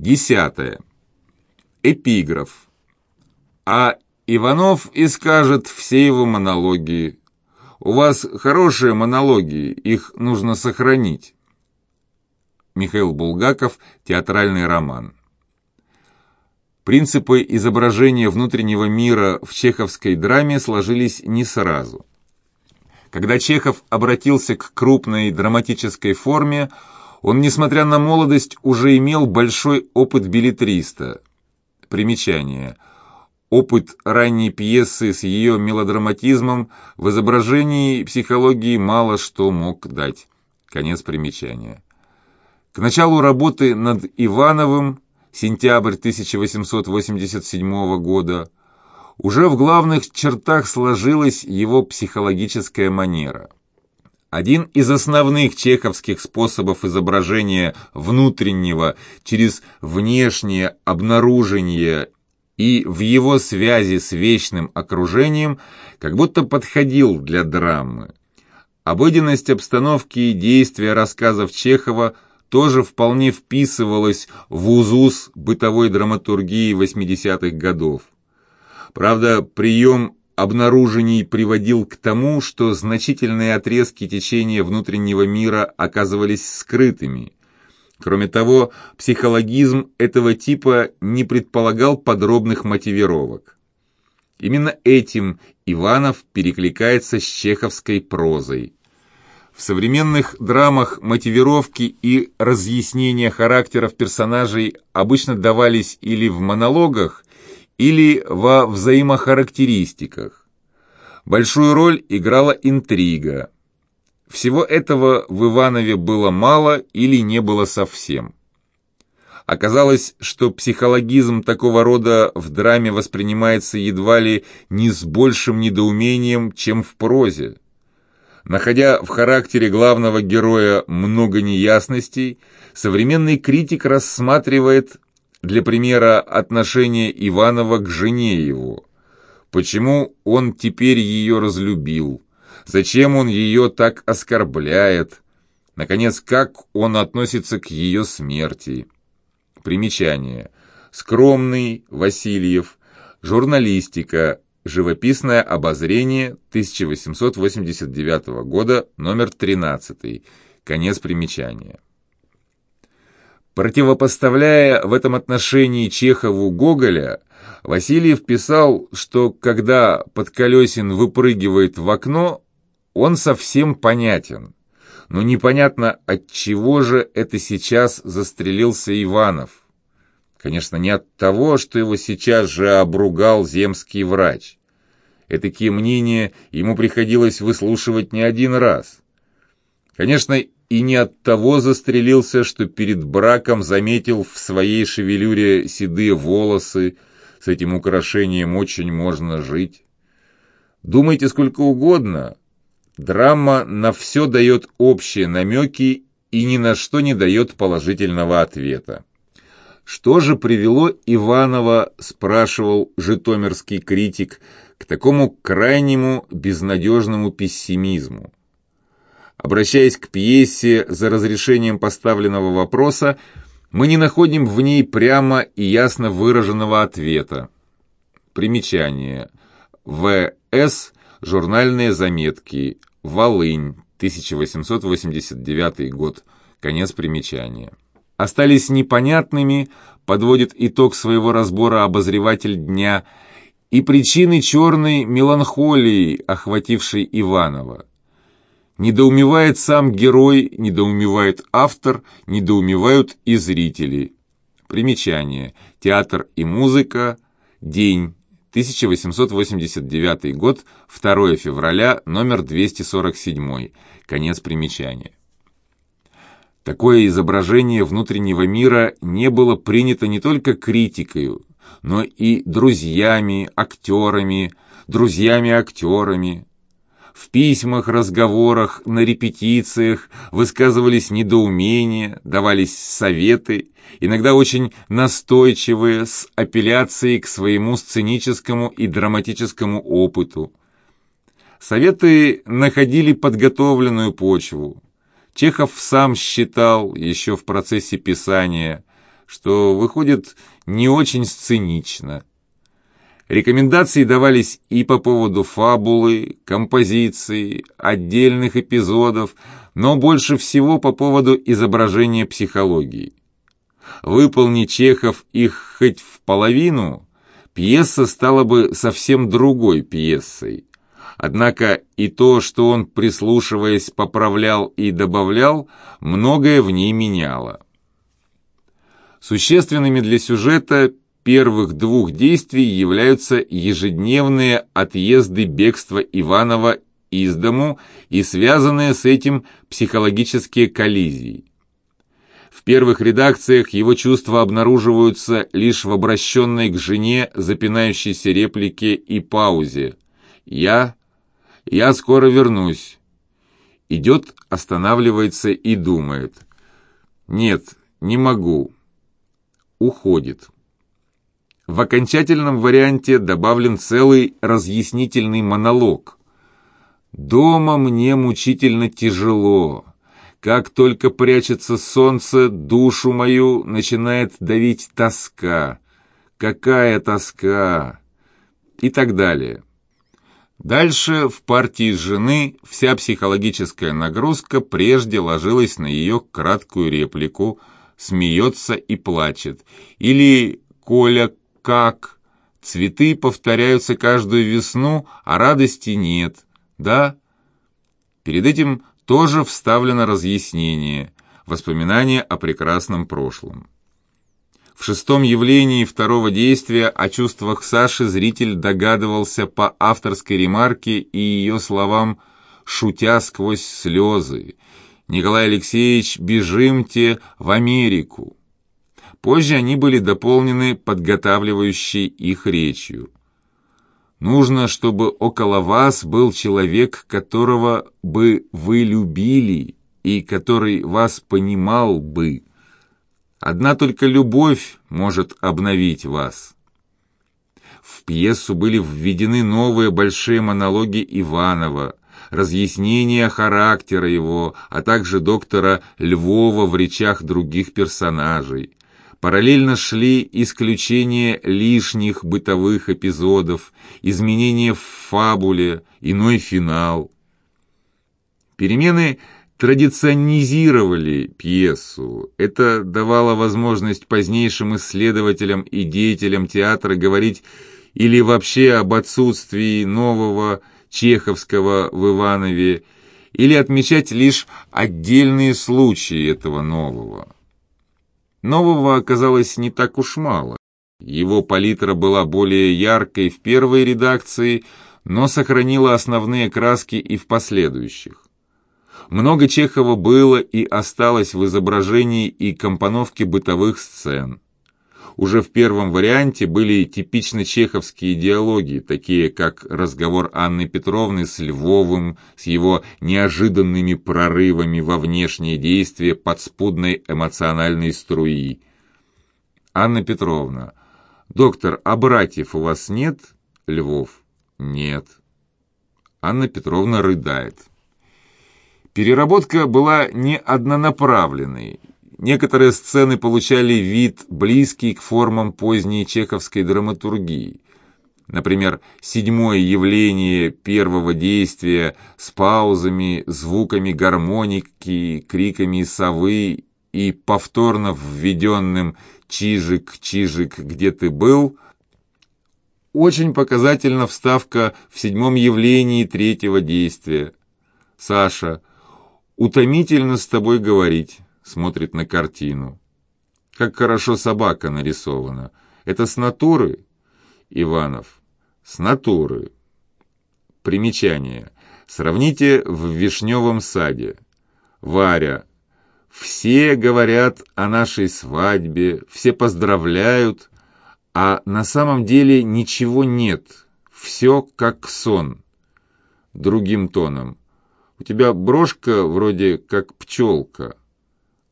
Десятое. Эпиграф. А Иванов и все его монологи. У вас хорошие монологи, их нужно сохранить. Михаил Булгаков, театральный роман. Принципы изображения внутреннего мира в чеховской драме сложились не сразу. Когда Чехов обратился к крупной драматической форме, он, несмотря на молодость, уже имел большой опыт билетриста. Примечание. Опыт ранней пьесы с ее мелодраматизмом в изображении психологии мало что мог дать. Конец примечания. К началу работы над Ивановым, сентябрь 1887 года, уже в главных чертах сложилась его психологическая манера. Один из основных чеховских способов изображения внутреннего через внешнее обнаружение и в его связи с вечным окружением как будто подходил для драмы. Обыденность обстановки и действия рассказов Чехова тоже вполне вписывалась в узус бытовой драматургии 80-х годов. Правда, прием обнаружений приводил к тому, что значительные отрезки течения внутреннего мира оказывались скрытыми. Кроме того, психологизм этого типа не предполагал подробных мотивировок. Именно этим Иванов перекликается с чеховской прозой. В современных драмах мотивировки и разъяснения характеров персонажей обычно давались или в монологах, или во взаимохарактеристиках. Большую роль играла интрига. Всего этого в Иванове было мало или не было совсем. Оказалось, что психологизм такого рода в драме воспринимается едва ли не с большим недоумением, чем в прозе. Находя в характере главного героя много неясностей, современный критик рассматривает для примера, отношение Иванова к жене его. Почему он теперь ее разлюбил? Зачем он ее так оскорбляет? Наконец, как он относится к ее смерти? Примечание. Скромный Васильев. Журналистика. Живописное обозрение 1889 года, номер 13. Конец примечания. Противопоставляя в этом отношении Чехову Гоголя, Васильев писал, что когда Подколесин выпрыгивает в окно, он совсем понятен. Но непонятно, от чего же это сейчас застрелился Иванов. Конечно, не от того, что его сейчас же обругал земский врач. Этакие мнения ему приходилось выслушивать не один раз. Конечно, и не от того застрелился, что перед браком заметил в своей шевелюре седые волосы, с этим украшением очень можно жить. Думайте сколько угодно. Драма на все дает общие намеки и ни на что не дает положительного ответа. Что же привело Иванова, спрашивал житомирский критик, к такому крайнему безнадежному пессимизму? Обращаясь к пьесе за разрешением поставленного вопроса, мы не находим в ней прямо и ясно выраженного ответа. Примечание. В.С. Журнальные заметки. Волынь. 1889 год. Конец примечания. Остались непонятными, подводит итог своего разбора обозреватель дня, и причины черной меланхолии, охватившей Иванова. Недоумевает сам герой, недоумевает автор, недоумевают и зрители. Примечание. Театр и музыка. День. 1889 год. 2 февраля. Номер 247. Конец примечания. Такое изображение внутреннего мира не было принято не только критикой, но и друзьями, актерами, друзьями-актерами, в письмах, разговорах, на репетициях высказывались недоумения, давались советы, иногда очень настойчивые, с апелляцией к своему сценическому и драматическому опыту. Советы находили подготовленную почву. Чехов сам считал еще в процессе писания, что выходит не очень сценично. Рекомендации давались и по поводу фабулы, композиции, отдельных эпизодов, но больше всего по поводу изображения психологии. Выполни Чехов их хоть в половину, пьеса стала бы совсем другой пьесой. Однако и то, что он, прислушиваясь, поправлял и добавлял, многое в ней меняло. Существенными для сюжета первых двух действий являются ежедневные отъезды бегства Иванова из дому и связанные с этим психологические коллизии. В первых редакциях его чувства обнаруживаются лишь в обращенной к жене запинающейся реплике и паузе. «Я... я скоро вернусь». Идет, останавливается и думает. «Нет, не могу». Уходит. В окончательном варианте добавлен целый разъяснительный монолог. «Дома мне мучительно тяжело». Как только прячется солнце, душу мою начинает давить тоска. Какая тоска! И так далее. Дальше в партии жены вся психологическая нагрузка прежде ложилась на ее краткую реплику «смеется и плачет» или «Коля, как?» Цветы повторяются каждую весну, а радости нет. Да? Перед этим тоже вставлено разъяснение, воспоминание о прекрасном прошлом. В шестом явлении второго действия о чувствах Саши зритель догадывался по авторской ремарке и ее словам «шутя сквозь слезы». «Николай Алексеевич, бежимте в Америку». Позже они были дополнены подготавливающей их речью. Нужно, чтобы около вас был человек, которого бы вы любили и который вас понимал бы. Одна только любовь может обновить вас. В пьесу были введены новые большие монологи Иванова, разъяснение характера его, а также доктора Львова в речах других персонажей. Параллельно шли исключение лишних бытовых эпизодов, изменения в фабуле, иной финал. Перемены традиционизировали пьесу. Это давало возможность позднейшим исследователям и деятелям театра говорить или вообще об отсутствии нового чеховского в Иванове, или отмечать лишь отдельные случаи этого нового. Нового оказалось не так уж мало. Его палитра была более яркой в первой редакции, но сохранила основные краски и в последующих. Много Чехова было и осталось в изображении и компоновке бытовых сцен. Уже в первом варианте были типично чеховские диалоги, такие как разговор Анны Петровны с Львовым, с его неожиданными прорывами во внешнее действие подспудной эмоциональной струи. Анна Петровна. «Доктор, а братьев у вас нет?» Львов. «Нет». Анна Петровна рыдает. Переработка была не однонаправленной. Некоторые сцены получали вид, близкий к формам поздней чеховской драматургии. Например, седьмое явление первого действия с паузами, звуками гармоники, криками совы и повторно введенным «Чижик, Чижик, где ты был?» Очень показательна вставка в седьмом явлении третьего действия. Саша, утомительно с тобой говорить смотрит на картину. Как хорошо собака нарисована. Это с натуры? Иванов. С натуры. Примечание. Сравните в вишневом саде. Варя. Все говорят о нашей свадьбе, все поздравляют, а на самом деле ничего нет. Все как сон. Другим тоном. У тебя брошка вроде как пчелка.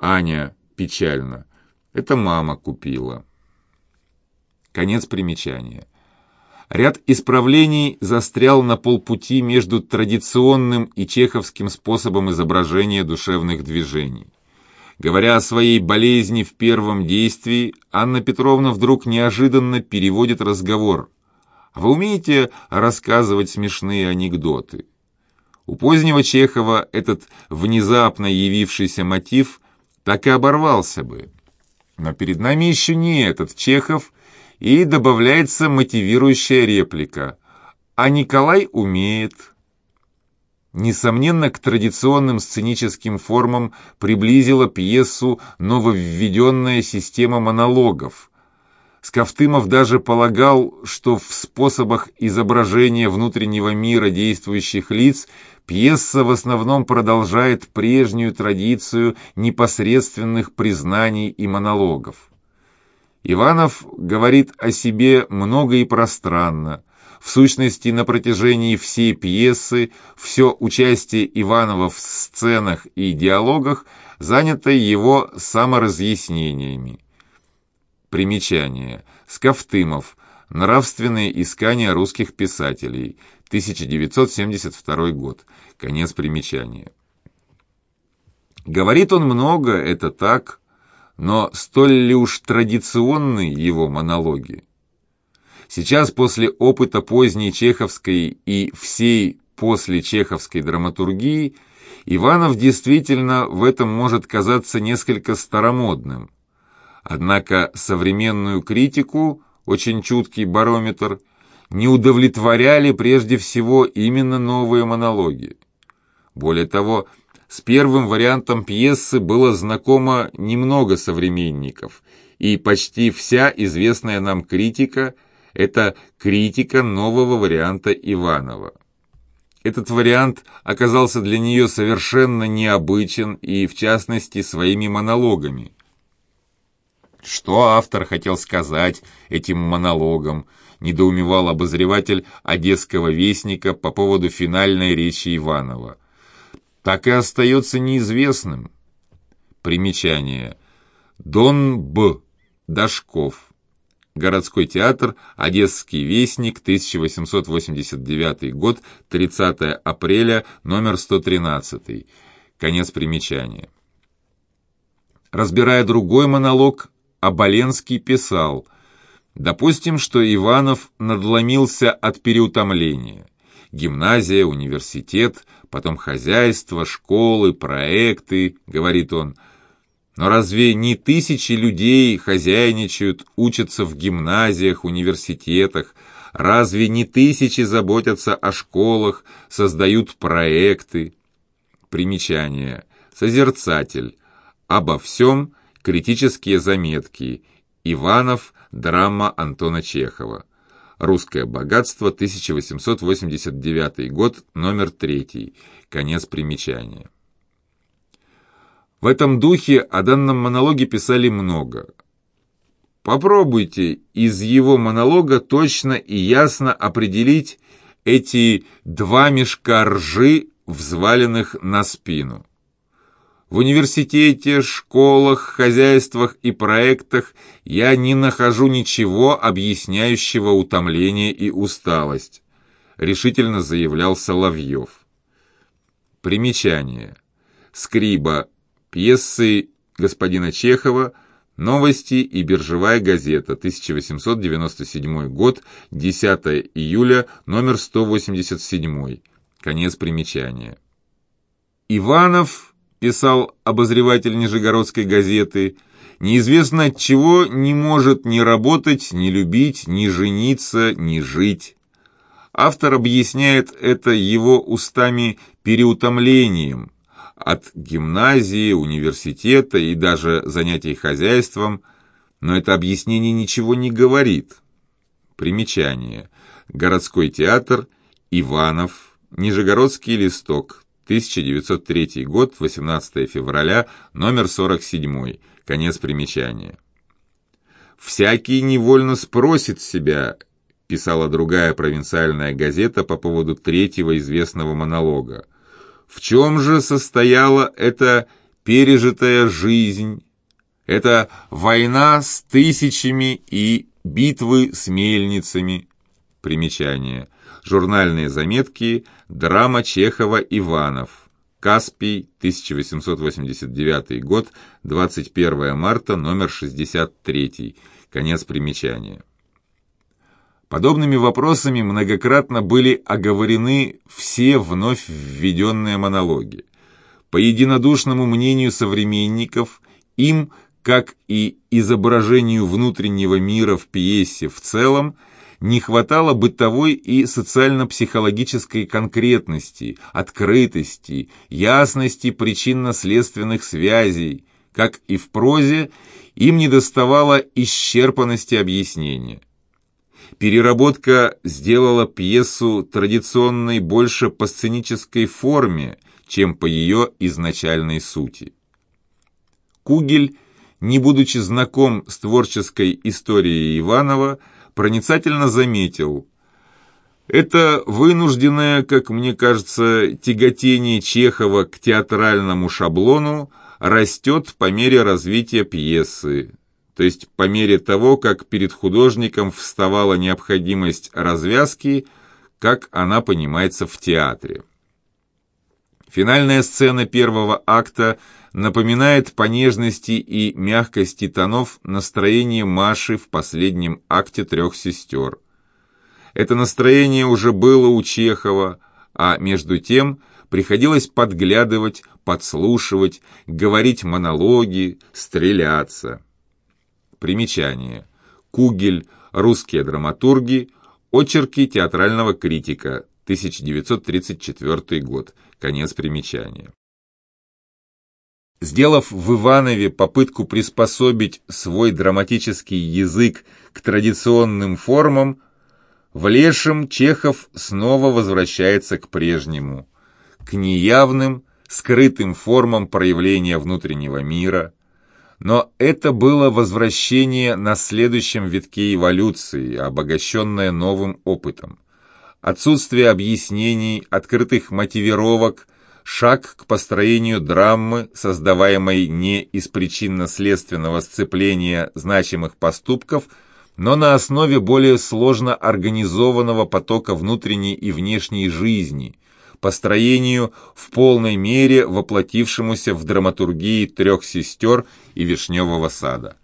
Аня печально. Это мама купила. Конец примечания. Ряд исправлений застрял на полпути между традиционным и чеховским способом изображения душевных движений. Говоря о своей болезни в первом действии, Анна Петровна вдруг неожиданно переводит разговор. «Вы умеете рассказывать смешные анекдоты?» У позднего Чехова этот внезапно явившийся мотив так и оборвался бы. Но перед нами еще не этот Чехов, и добавляется мотивирующая реплика. А Николай умеет. Несомненно, к традиционным сценическим формам приблизила пьесу нововведенная система монологов. Скафтымов даже полагал, что в способах изображения внутреннего мира действующих лиц пьеса в основном продолжает прежнюю традицию непосредственных признаний и монологов. Иванов говорит о себе много и пространно, в сущности, на протяжении всей пьесы все участие Иванова в сценах и диалогах занято его саморазъяснениями. Примечание. Скафтымов. Нравственные искания русских писателей. 1972 год. Конец примечания. Говорит он много, это так, но столь ли уж традиционны его монологи? Сейчас после опыта поздней чеховской и всей после чеховской драматургии Иванов действительно в этом может казаться несколько старомодным. Однако современную критику, очень чуткий барометр, не удовлетворяли прежде всего именно новые монологи. Более того, с первым вариантом пьесы было знакомо немного современников, и почти вся известная нам критика – это критика нового варианта Иванова. Этот вариант оказался для нее совершенно необычен и, в частности, своими монологами. Что автор хотел сказать этим монологом, недоумевал обозреватель Одесского вестника по поводу финальной речи Иванова. Так и остается неизвестным. Примечание. Дон Б. Дашков. Городской театр, Одесский вестник, 1889 год, 30 апреля, номер 113. Конец примечания. Разбирая другой монолог, Оболенский писал «Допустим, что Иванов надломился от переутомления. Гимназия, университет, потом хозяйство, школы, проекты, — говорит он, — но разве не тысячи людей хозяйничают, учатся в гимназиях, университетах? Разве не тысячи заботятся о школах, создают проекты? Примечание. Созерцатель. Обо всем критические заметки. Иванов. Драма Антона Чехова. Русское богатство, 1889 год, номер 3. Конец примечания. В этом духе о данном монологе писали много. Попробуйте из его монолога точно и ясно определить эти два мешка ржи, взваленных на спину. В университете, школах, хозяйствах и проектах я не нахожу ничего, объясняющего утомление и усталость, решительно заявлял Соловьев. Примечание. Скриба Пьесы господина Чехова «Новости» и «Биржевая газета», 1897 год, 10 июля, номер 187. Конец примечания. Иванов, писал обозреватель Нижегородской газеты, неизвестно от чего не может ни работать, ни любить, ни жениться, ни жить. Автор объясняет это его устами переутомлением – от гимназии, университета и даже занятий хозяйством, но это объяснение ничего не говорит. Примечание. Городской театр, Иванов, Нижегородский листок, 1903 год, 18 февраля, номер 47, конец примечания. «Всякий невольно спросит себя», писала другая провинциальная газета по поводу третьего известного монолога, в чем же состояла эта пережитая жизнь, эта война с тысячами и битвы с мельницами? Примечание. Журнальные заметки. Драма Чехова-Иванов. Каспий, 1889 год, 21 марта, номер 63. Конец примечания. Подобными вопросами многократно были оговорены все вновь введенные монологи. По единодушному мнению современников, им, как и изображению внутреннего мира в пьесе в целом, не хватало бытовой и социально-психологической конкретности, открытости, ясности причинно-следственных связей, как и в прозе, им недоставало исчерпанности объяснения. Переработка сделала пьесу традиционной больше по сценической форме, чем по ее изначальной сути. Кугель, не будучи знаком с творческой историей Иванова, проницательно заметил. Это вынужденное, как мне кажется, тяготение Чехова к театральному шаблону растет по мере развития пьесы, то есть по мере того, как перед художником вставала необходимость развязки, как она понимается в театре. Финальная сцена первого акта напоминает по нежности и мягкости тонов настроение Маши в последнем акте «Трех сестер». Это настроение уже было у Чехова, а между тем приходилось подглядывать, подслушивать, говорить монологи, стреляться. Примечание. Кугель. Русские драматурги. Очерки театрального критика. 1934 год. Конец примечания. Сделав в Иванове попытку приспособить свой драматический язык к традиционным формам, в Лешем Чехов снова возвращается к прежнему, к неявным, скрытым формам проявления внутреннего мира. Но это было возвращение на следующем витке эволюции, обогащенное новым опытом отсутствие объяснений, открытых мотивировок, шаг к построению драмы, создаваемой не из причинно-следственного сцепления значимых поступков, но на основе более сложно организованного потока внутренней и внешней жизни, построению в полной мере воплотившемуся в драматургии трех сестер и вишневого сада.